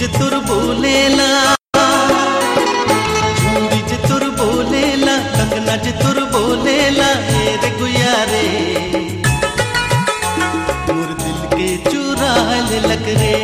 चूड़ी बोले तुर बोलेला। चूड़ी जे तुर बोलेला, कंगना चतुर तुर बोलेला, हे गुयारे गुया मोर दिल के चुरा लग रे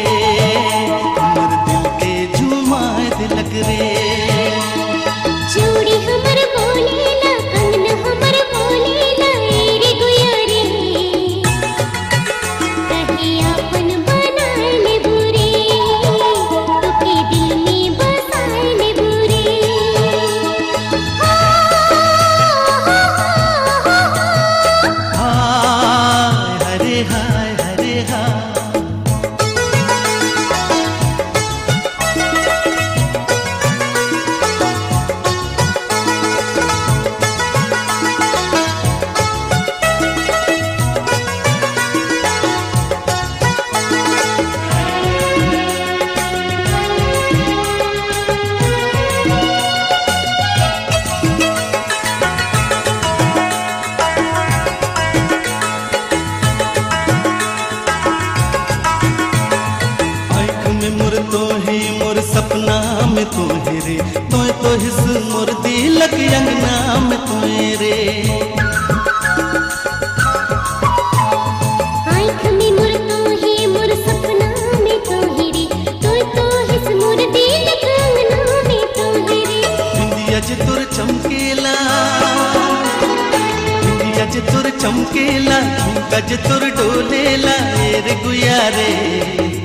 में तो है रे बिंदिया जे तुर चमकेला बिंदिया जे तुर चमकेला तुर डोलेला रे गुया रे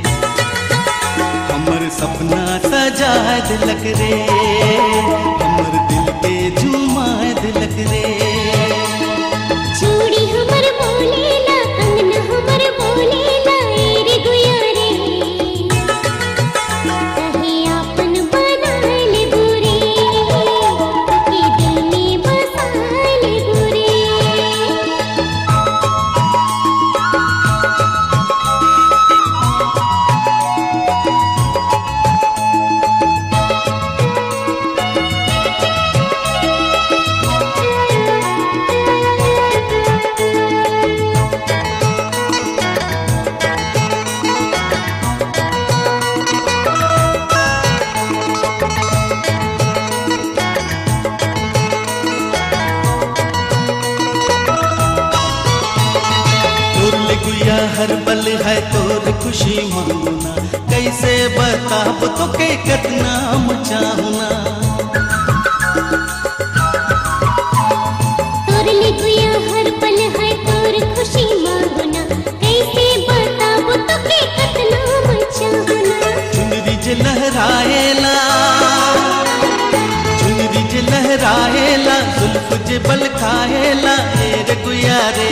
सपना सजा दिलक रे। गुया हर पल है तोर खुशी मांगना। कैसे बताब तो के कितना मचाहना लहराएला जे लहराएला जुल्फ जे बल खाएला ए रे गुया रे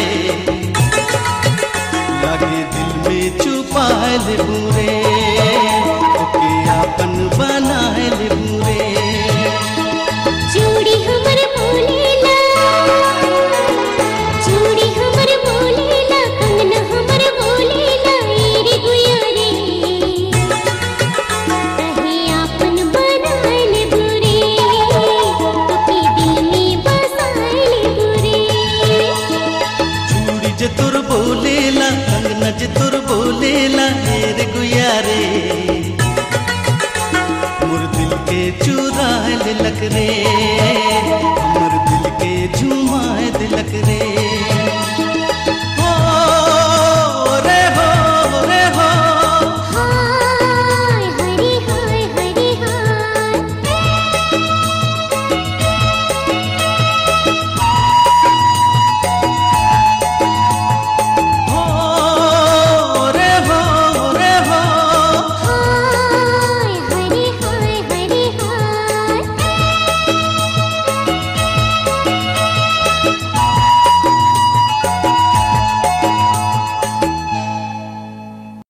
चूड़ी जे तुर बोलेला कंगना नज तुर बोलेला ए रे गुया रे। मोर दिल के चुराए दिलक रे हमर दिल के झुमाए दिलक रे।